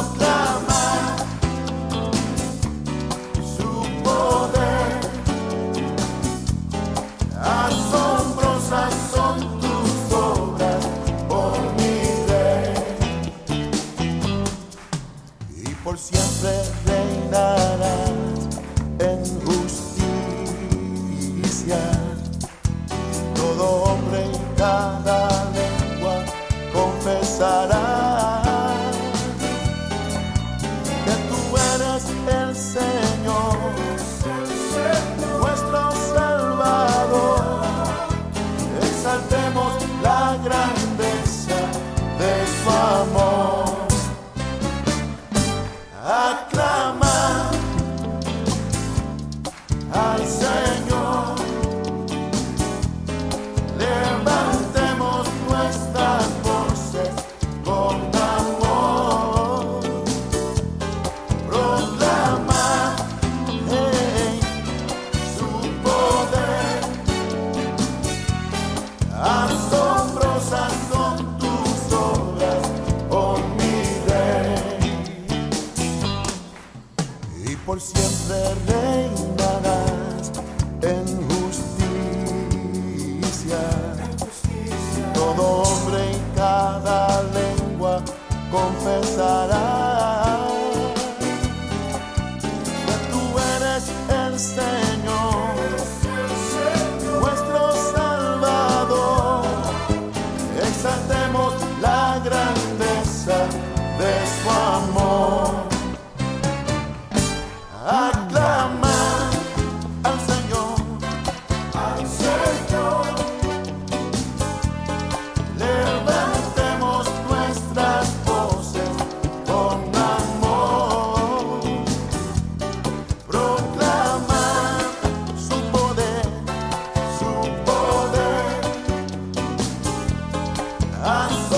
Sobramas su poder. Asombrosas son tus obras por mi fe y por siempre reinará. atrás. por siempre reinarás en justicia. Todo hombre y cada lengua confesará. I